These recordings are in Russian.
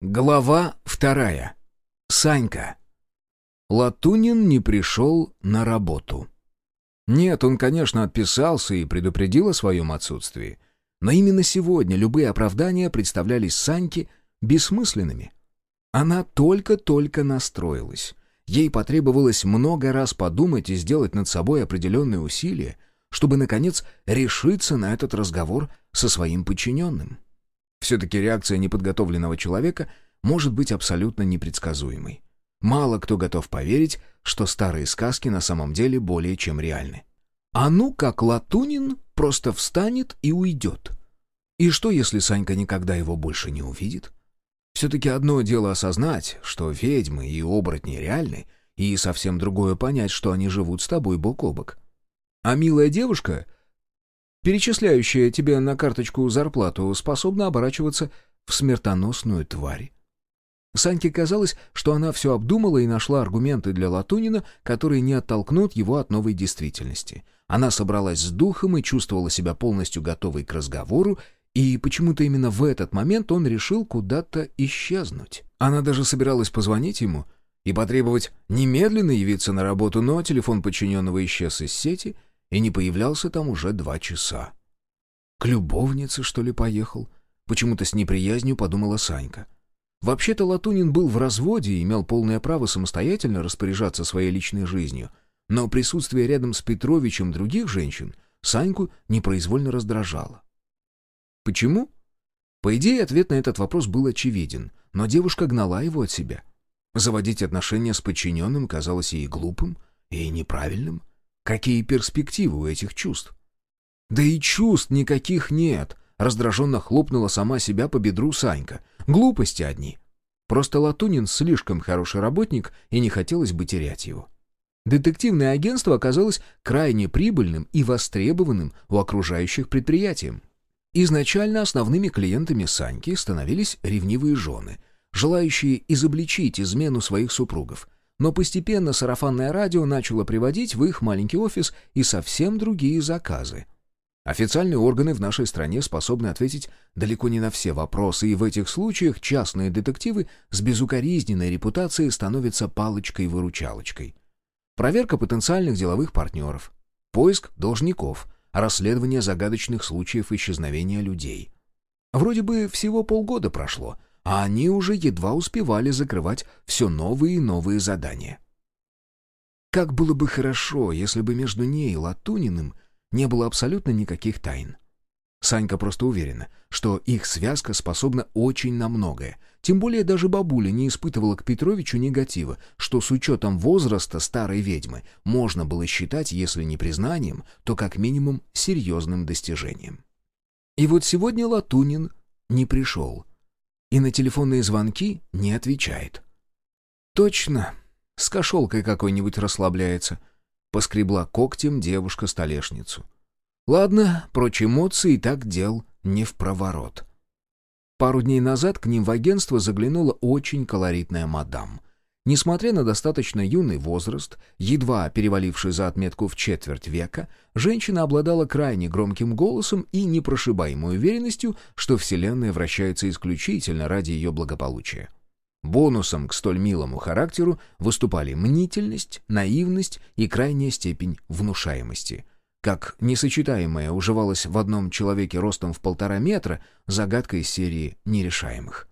Глава вторая. Санька. Латунин не пришел на работу. Нет, он, конечно, отписался и предупредил о своем отсутствии. Но именно сегодня любые оправдания представлялись Саньке бессмысленными. Она только-только настроилась. Ей потребовалось много раз подумать и сделать над собой определенные усилия, чтобы, наконец, решиться на этот разговор со своим подчиненным. Все-таки реакция неподготовленного человека может быть абсолютно непредсказуемой. Мало кто готов поверить, что старые сказки на самом деле более чем реальны. А ну как Латунин просто встанет и уйдет. И что, если Санька никогда его больше не увидит? Все-таки одно дело осознать, что ведьмы и оборотни реальны, и совсем другое понять, что они живут с тобой бок о бок. А милая девушка перечисляющая тебе на карточку зарплату, способна оборачиваться в смертоносную тварь. Саньке казалось, что она все обдумала и нашла аргументы для Латунина, которые не оттолкнут его от новой действительности. Она собралась с духом и чувствовала себя полностью готовой к разговору, и почему-то именно в этот момент он решил куда-то исчезнуть. Она даже собиралась позвонить ему и потребовать немедленно явиться на работу, но телефон подчиненного исчез из сети — и не появлялся там уже два часа. К любовнице, что ли, поехал? Почему-то с неприязнью подумала Санька. Вообще-то Латунин был в разводе и имел полное право самостоятельно распоряжаться своей личной жизнью, но присутствие рядом с Петровичем других женщин Саньку непроизвольно раздражало. Почему? По идее, ответ на этот вопрос был очевиден, но девушка гнала его от себя. Заводить отношения с подчиненным казалось ей глупым и неправильным. Какие перспективы у этих чувств? Да и чувств никаких нет, раздраженно хлопнула сама себя по бедру Санька. Глупости одни. Просто Латунин слишком хороший работник, и не хотелось бы терять его. Детективное агентство оказалось крайне прибыльным и востребованным у окружающих предприятием. Изначально основными клиентами Саньки становились ревнивые жены, желающие изобличить измену своих супругов – но постепенно сарафанное радио начало приводить в их маленький офис и совсем другие заказы. Официальные органы в нашей стране способны ответить далеко не на все вопросы, и в этих случаях частные детективы с безукоризненной репутацией становятся палочкой-выручалочкой. Проверка потенциальных деловых партнеров, поиск должников, расследование загадочных случаев исчезновения людей. Вроде бы всего полгода прошло — а они уже едва успевали закрывать все новые и новые задания. Как было бы хорошо, если бы между ней и Латуниным не было абсолютно никаких тайн. Санька просто уверена, что их связка способна очень на многое. Тем более даже бабуля не испытывала к Петровичу негатива, что с учетом возраста старой ведьмы можно было считать, если не признанием, то как минимум серьезным достижением. И вот сегодня Латунин не пришел и на телефонные звонки не отвечает. «Точно, с кошелкой какой-нибудь расслабляется», — поскребла когтем девушка столешницу. «Ладно, прочь эмоции и так дел не в проворот». Пару дней назад к ним в агентство заглянула очень колоритная мадам — Несмотря на достаточно юный возраст, едва переваливший за отметку в четверть века, женщина обладала крайне громким голосом и непрошибаемой уверенностью, что Вселенная вращается исключительно ради ее благополучия. Бонусом к столь милому характеру выступали мнительность, наивность и крайняя степень внушаемости. Как несочетаемое уживалось в одном человеке ростом в полтора метра, загадка из серии нерешаемых.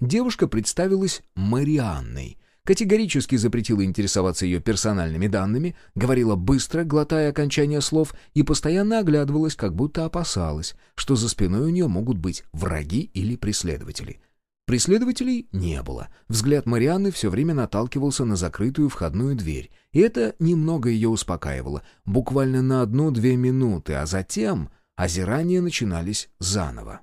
Девушка представилась Марианной — категорически запретила интересоваться ее персональными данными, говорила быстро, глотая окончания слов, и постоянно оглядывалась, как будто опасалась, что за спиной у нее могут быть враги или преследователи. Преследователей не было. Взгляд Марианны все время наталкивался на закрытую входную дверь, и это немного ее успокаивало, буквально на одну-две минуты, а затем озирания начинались заново.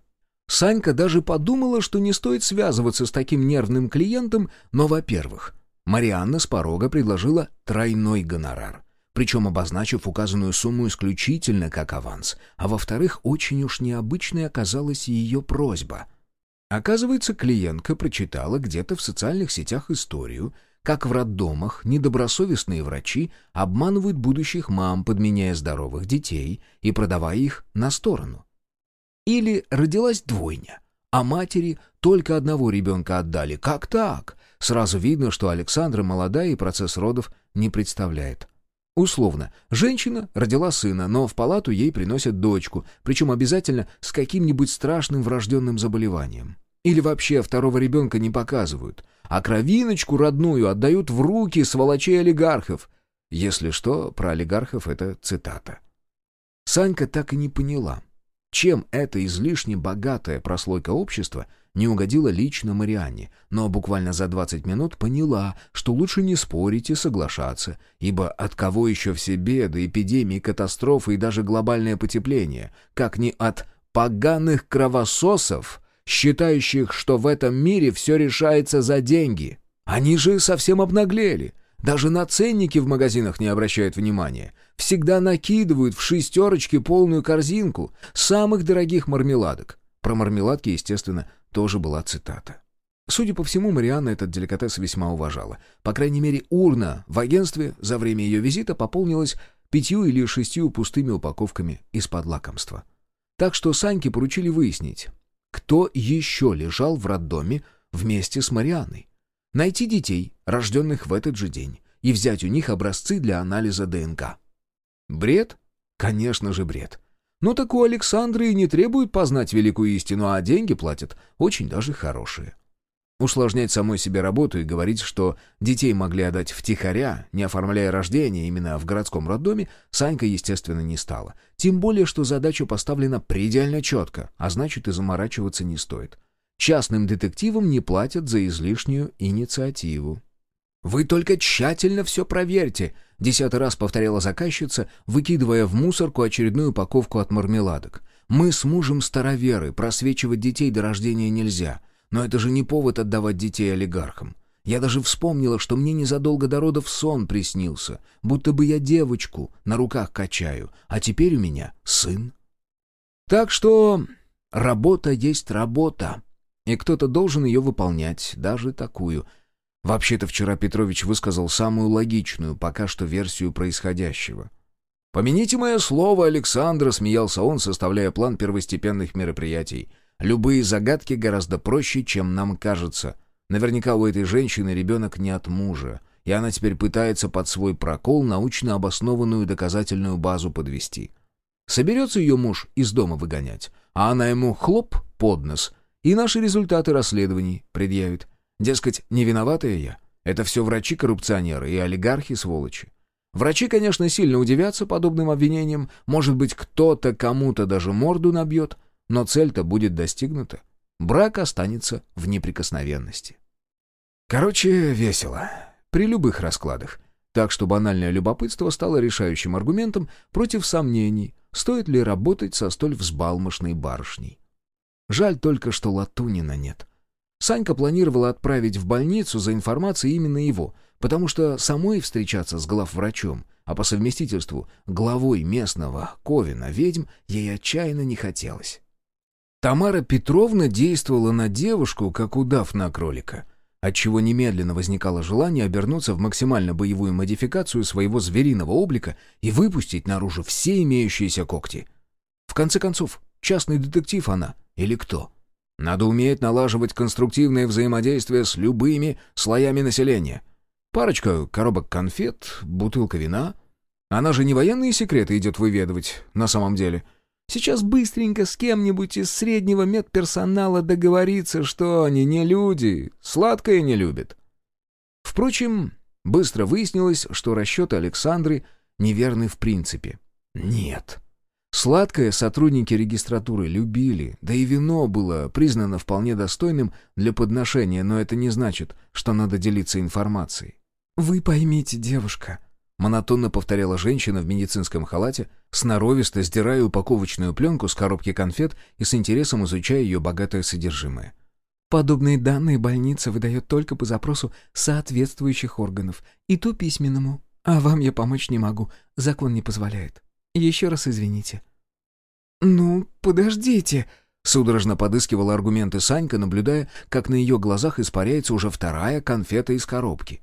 Санька даже подумала, что не стоит связываться с таким нервным клиентом, но, во-первых, Марианна с порога предложила тройной гонорар, причем обозначив указанную сумму исключительно как аванс, а во-вторых, очень уж необычной оказалась ее просьба. Оказывается, клиентка прочитала где-то в социальных сетях историю, как в роддомах недобросовестные врачи обманывают будущих мам, подменяя здоровых детей и продавая их на сторону. Или родилась двойня, а матери только одного ребенка отдали. Как так? Сразу видно, что Александра молодая и процесс родов не представляет. Условно, женщина родила сына, но в палату ей приносят дочку, причем обязательно с каким-нибудь страшным врожденным заболеванием. Или вообще второго ребенка не показывают, а кровиночку родную отдают в руки сволочей олигархов. Если что, про олигархов это цитата. Санька так и не поняла, чем эта излишне богатая прослойка общества не угодила лично Марианне, но буквально за 20 минут поняла, что лучше не спорить и соглашаться, ибо от кого еще все беды, эпидемии, катастрофы и даже глобальное потепление, как не от поганых кровососов, считающих, что в этом мире все решается за деньги. Они же совсем обнаглели. Даже на ценники в магазинах не обращают внимания. Всегда накидывают в шестерочки полную корзинку самых дорогих мармеладок. Про мармеладки, естественно, тоже была цитата. Судя по всему, Марианна этот деликатес весьма уважала. По крайней мере, урна в агентстве за время ее визита пополнилась пятью или шестью пустыми упаковками из-под лакомства. Так что Саньке поручили выяснить, кто еще лежал в роддоме вместе с Марианной. Найти детей, рожденных в этот же день, и взять у них образцы для анализа ДНК. Бред? Конечно же бред. Ну так у Александры и не требуют познать великую истину, а деньги платят очень даже хорошие. Усложнять самой себе работу и говорить, что детей могли отдать втихаря, не оформляя рождение именно в городском роддоме, Санька, естественно, не стала. Тем более, что задача поставлена предельно четко, а значит и заморачиваться не стоит. Частным детективам не платят за излишнюю инициативу. «Вы только тщательно все проверьте», — десятый раз повторяла заказчица, выкидывая в мусорку очередную упаковку от мармеладок. «Мы с мужем староверы, просвечивать детей до рождения нельзя. Но это же не повод отдавать детей олигархам. Я даже вспомнила, что мне незадолго до родов сон приснился, будто бы я девочку на руках качаю, а теперь у меня сын. Так что работа есть работа, и кто-то должен ее выполнять, даже такую — Вообще-то вчера Петрович высказал самую логичную пока что версию происходящего. «Помяните мое слово, Александра», — смеялся он, составляя план первостепенных мероприятий. «Любые загадки гораздо проще, чем нам кажется. Наверняка у этой женщины ребенок не от мужа, и она теперь пытается под свой прокол научно обоснованную доказательную базу подвести. Соберется ее муж из дома выгонять, а она ему хлоп под нос, и наши результаты расследований предъявит». Дескать, не виноватая я. Это все врачи-коррупционеры и олигархи-сволочи. Врачи, конечно, сильно удивятся подобным обвинениям, может быть, кто-то кому-то даже морду набьет, но цель-то будет достигнута. Брак останется в неприкосновенности. Короче, весело. При любых раскладах. Так что банальное любопытство стало решающим аргументом против сомнений, стоит ли работать со столь взбалмошной барышней. Жаль только, что Латунина нет. Санька планировала отправить в больницу за информацией именно его, потому что самой встречаться с главврачом, а по совместительству главой местного Ковина ведьм ей отчаянно не хотелось. Тамара Петровна действовала на девушку, как удав на кролика, отчего немедленно возникало желание обернуться в максимально боевую модификацию своего звериного облика и выпустить наружу все имеющиеся когти. В конце концов, частный детектив она или кто? — надо уметь налаживать конструктивное взаимодействие с любыми слоями населения. Парочка коробок конфет, бутылка вина. Она же не военные секреты идет выведывать на самом деле. Сейчас быстренько с кем-нибудь из среднего медперсонала договориться, что они не люди, сладкое не любят. Впрочем, быстро выяснилось, что расчеты Александры неверны в принципе. Нет. Сладкое сотрудники регистратуры любили, да и вино было признано вполне достойным для подношения, но это не значит, что надо делиться информацией. «Вы поймите, девушка», — монотонно повторяла женщина в медицинском халате, сноровисто сдирая упаковочную пленку с коробки конфет и с интересом изучая ее богатое содержимое. «Подобные данные больница выдает только по запросу соответствующих органов, и то письменному. А вам я помочь не могу, закон не позволяет. Еще раз извините». «Ну, подождите», — судорожно подыскивала аргументы Санька, наблюдая, как на ее глазах испаряется уже вторая конфета из коробки.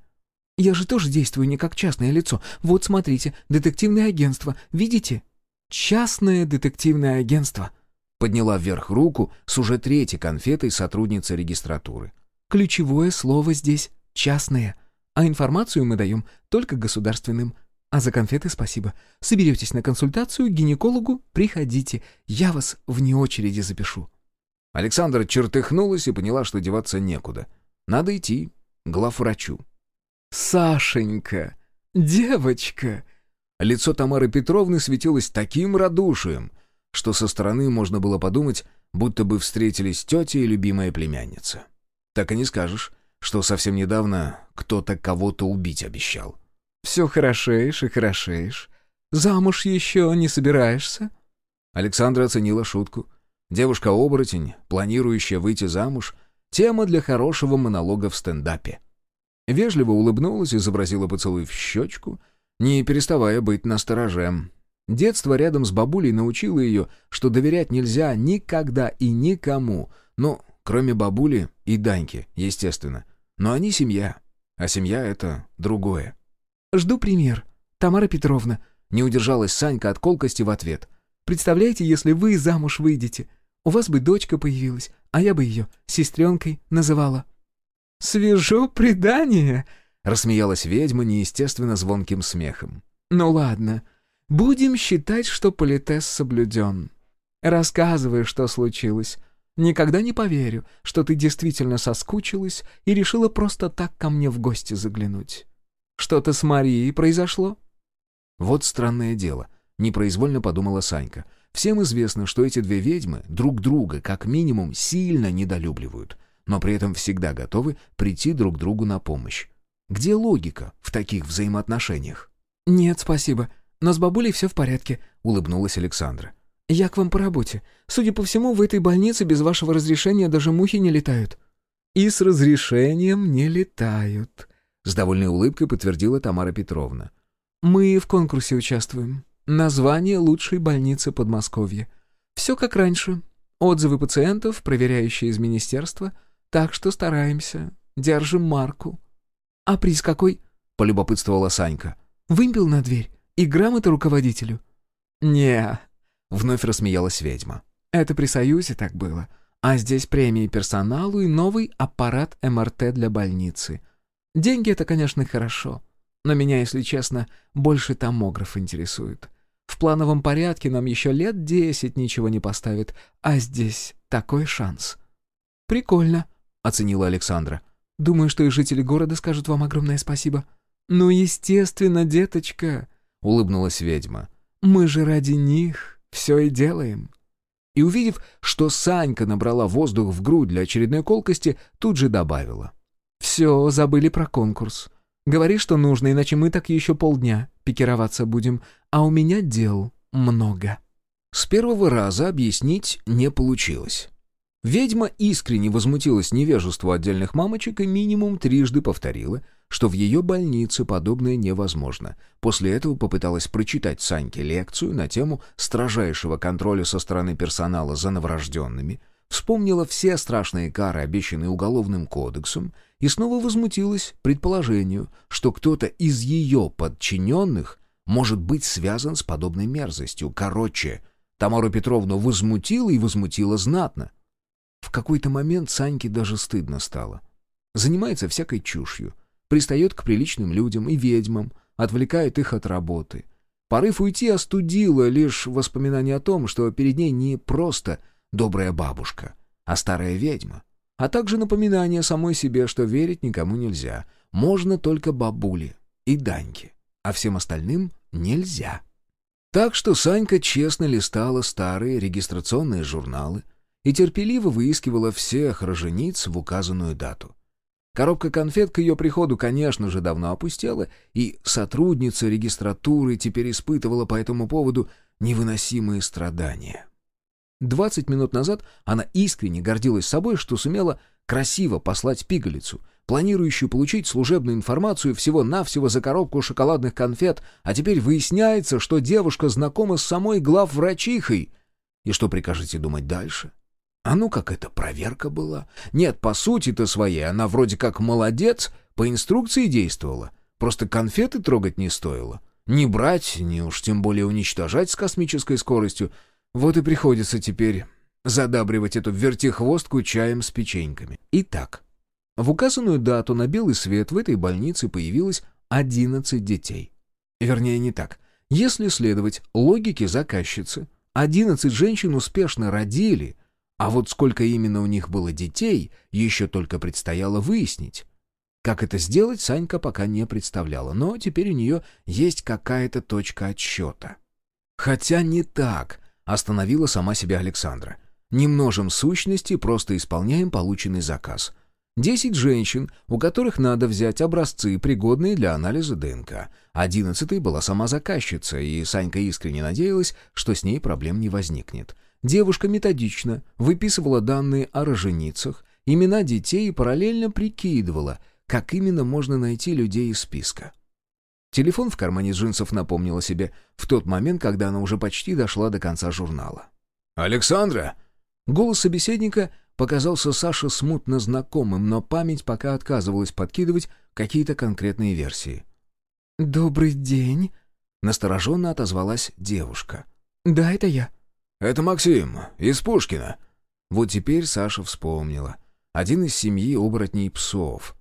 «Я же тоже действую не как частное лицо. Вот смотрите, детективное агентство, видите?» «Частное детективное агентство», — Подняла вверх руку с уже третьей конфетой сотрудница регистратуры. «Ключевое слово здесь — частное, а информацию мы даем только государственным. А за конфеты спасибо. Соберетесь на консультацию к гинекологу, приходите, я вас вне очереди запишу». Александра чертыхнулась и поняла, что деваться некуда. Надо идти к главврачу. «Сашенька! Девочка!» Лицо Тамары Петровны светилось таким радушием, что со стороны можно было подумать, будто бы встретились тетя и любимая племянница. Так и не скажешь, что совсем недавно кто-то кого-то убить обещал. «Все хорошеешь и хорошеешь. Замуж еще не собираешься?» Александра оценила шутку. Девушка-оборотень, планирующая выйти замуж, тема для хорошего монолога в стендапе. Вежливо улыбнулась, изобразила поцелуй в щечку, не переставая быть настороже. Детство рядом с бабулей научило ее, что доверять нельзя никогда и никому, ну, кроме бабули и Даньки, естественно. Но они семья, а семья — это другое. «Жду пример. Тамара Петровна», — не удержалась Санька от колкости в ответ. «Представляете, если вы замуж выйдете? У вас бы дочка появилась, а я бы ее сестренкой называла». «Свежо предание!» — рассмеялась ведьма неестественно звонким смехом. «Ну ладно, будем считать, что политес соблюден. Рассказывай, что случилось. Никогда не поверю, что ты действительно соскучилась и решила просто так ко мне в гости заглянуть. Что-то с Марией произошло?» Вот странное дело, непроизвольно подумала Санька — Всем известно, что эти две ведьмы друг друга как минимум сильно недолюбливают, но при этом всегда готовы прийти друг другу на помощь. Где логика в таких взаимоотношениях? «Нет, спасибо. Но с бабулей все в порядке», — улыбнулась Александра. «Я к вам по работе. Судя по всему, в этой больнице без вашего разрешения даже мухи не летают». «И с разрешением не летают», — с довольной улыбкой подтвердила Тамара Петровна. «Мы в конкурсе участвуем. Название лучшей больницы Подмосковья. Все как раньше. Отзывы пациентов, проверяющие из министерства. Так что стараемся. Держим марку. «А приз какой?» — полюбопытствовала Санька. «Вымпел на дверь. И грамота руководителю». «Не», — вновь рассмеялась ведьма. «Это при Союзе так было. А здесь премии персоналу и новый аппарат МРТ для больницы. Деньги — это, конечно, хорошо. Но меня, если честно, больше томограф интересует. В плановом порядке нам еще лет десять ничего не поставит, а здесь такой шанс». «Прикольно», — оценила Александра. «Думаю, что и жители города скажут вам огромное спасибо». «Ну, естественно, деточка», — улыбнулась ведьма. «Мы же ради них все и делаем». И увидев, что Санька набрала воздух в грудь для очередной колкости, тут же добавила. «Все, забыли про конкурс. Говори, что нужно, иначе мы так еще полдня пикироваться будем, а у меня дел много». С первого раза объяснить не получилось. Ведьма искренне возмутилась невежеству отдельных мамочек и минимум трижды повторила, что в ее больнице подобное невозможно. После этого попыталась прочитать Саньке лекцию на тему строжайшего контроля со стороны персонала за новорожденными, вспомнила все страшные кары, обещанные Уголовным кодексом, и снова возмутилась предположению, что кто-то из ее подчиненных может быть связан с подобной мерзостью. Короче, Тамару Петровну возмутила и возмутила знатно. В какой-то момент Саньке даже стыдно стало. Занимается всякой чушью, пристает к приличным людям и ведьмам, отвлекает их от работы. Порыв уйти остудило лишь воспоминание о том, что перед ней не просто добрая бабушка, а старая ведьма — а также напоминание самой себе, что верить никому нельзя. Можно только бабуле и Даньке, а всем остальным нельзя. Так что Санька честно листала старые регистрационные журналы и терпеливо выискивала всех рожениц в указанную дату. Коробка конфет к ее приходу, конечно же, давно опустела, и сотрудница регистратуры теперь испытывала по этому поводу невыносимые страдания. Двадцать минут назад она искренне гордилась собой, что сумела красиво послать пигалицу, планирующую получить служебную информацию всего-навсего за коробку шоколадных конфет, а теперь выясняется, что девушка знакома с самой главврачихой. И что прикажете думать дальше? А ну как это проверка была? Нет, по сути-то своей она вроде как молодец, по инструкции действовала. Просто конфеты трогать не стоило. Не брать, не уж тем более уничтожать с космической скоростью — вот и приходится теперь задабривать эту вертихвостку чаем с печеньками. Итак, в указанную дату на белый свет в этой больнице появилось 11 детей. Вернее, не так. Если следовать логике заказчицы, 11 женщин успешно родили, а вот сколько именно у них было детей, еще только предстояло выяснить. Как это сделать, Санька пока не представляла, но теперь у нее есть какая-то точка отсчета. Хотя не так, остановила сама себя Александра. Не множим сущности, просто исполняем полученный заказ. Десять женщин, у которых надо взять образцы, пригодные для анализа ДНК. Одиннадцатой была сама заказчица, и Санька искренне надеялась, что с ней проблем не возникнет. Девушка методично выписывала данные о роженицах, имена детей и параллельно прикидывала, как именно можно найти людей из списка. Телефон в кармане джинсов напомнил о себе в тот момент, когда она уже почти дошла до конца журнала. «Александра!» Голос собеседника показался Саше смутно знакомым, но память пока отказывалась подкидывать какие-то конкретные версии. «Добрый день», — настороженно отозвалась девушка. «Да, это я». «Это Максим, из Пушкина». Вот теперь Саша вспомнила. Один из семьи оборотней псов.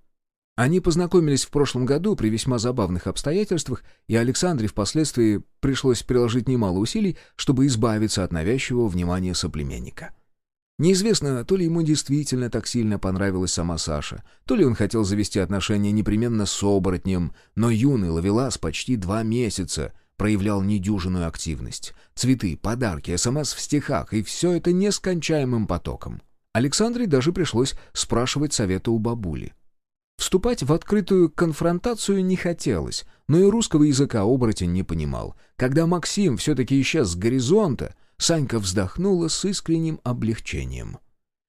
Они познакомились в прошлом году при весьма забавных обстоятельствах, и Александре впоследствии пришлось приложить немало усилий, чтобы избавиться от навязчивого внимания соплеменника. Неизвестно, то ли ему действительно так сильно понравилась сама Саша, то ли он хотел завести отношения непременно с оборотнем, но юный ловелас почти два месяца проявлял недюжинную активность. Цветы, подарки, СМС в стихах, и все это нескончаемым потоком. Александре даже пришлось спрашивать совета у бабули. Вступать в открытую конфронтацию не хотелось, но и русского языка оборотень не понимал. Когда Максим все-таки исчез с горизонта, Санька вздохнула с искренним облегчением.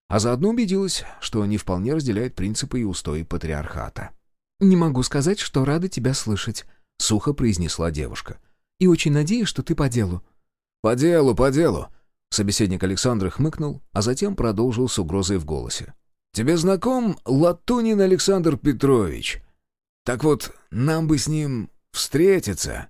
А заодно убедилась, что не вполне разделяет принципы и устои патриархата. «Не могу сказать, что рада тебя слышать», — сухо произнесла девушка. «И очень надеюсь, что ты по делу». «По делу, по делу», — собеседник Александра хмыкнул, а затем продолжил с угрозой в голосе. «Тебе знаком Латунин Александр Петрович? Так вот, нам бы с ним встретиться».